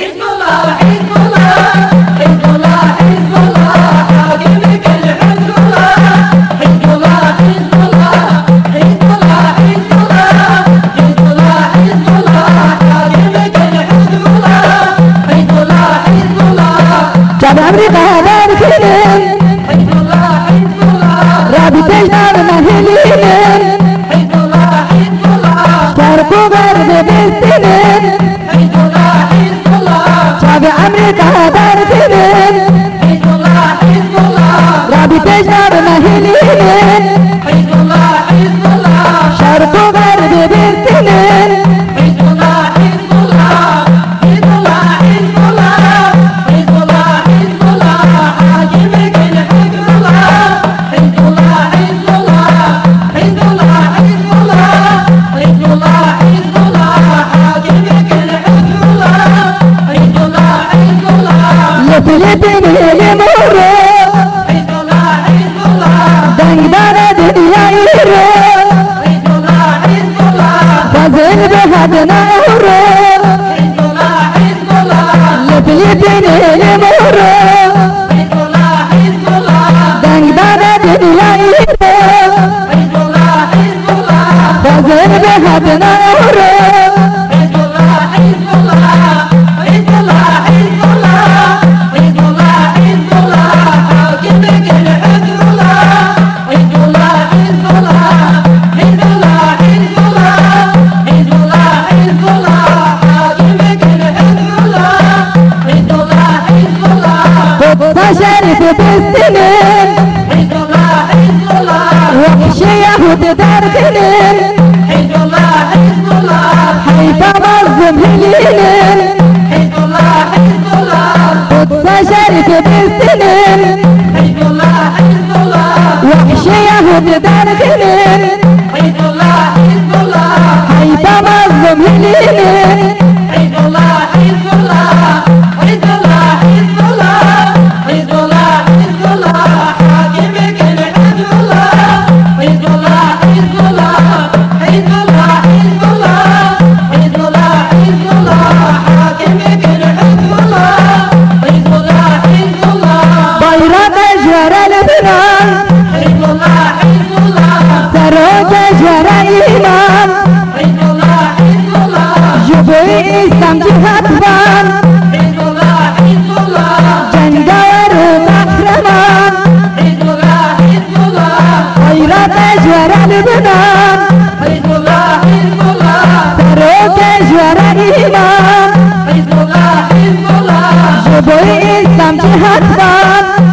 حزب الله حزب الله حزب الله حزب الله حاكمك الحزب الله حزب الله حزب الله حزب الله حزب الله حزب الله حزب الله حاكمك الحزب الله حزب الله حزب الله شعب أمريكا هذا الكلم حزب الله حزب الله رابطة شعب مهلين حزب الله حزب الله شاركوا برد بالسنين بعمري دارتي Kefili benim uğrum Hizbullah Hizbullah Dengdara dünya yürü Hizbullah Hizbullah Kazır bir adına uğrum Hizbullah Hizbullah Kefili benim uğrum Hizbullah Hizbullah Dengdara dünya yürü Hizbullah Hizbullah Kazır bir adına uğrum قد شرف بالسنين حزب الله حزب الله وحشية وتدركنين حزب الله حزب الله حيث مظلم هليلين حزب الله حزب الله قد شرف بالسنين حزب الله حزب الله وحشية وتدركنين حزب الله حزب الله حيث مظلم هليلين İslam cihat var Hizbullah Hizbullah Cengaver kahraman Hizbullah Hizbullah Hayrat ecveren bınan Hizbullah Hizbullah Tarık ecveren iman Hizbullah Hizbullah Cibu İslam cihat var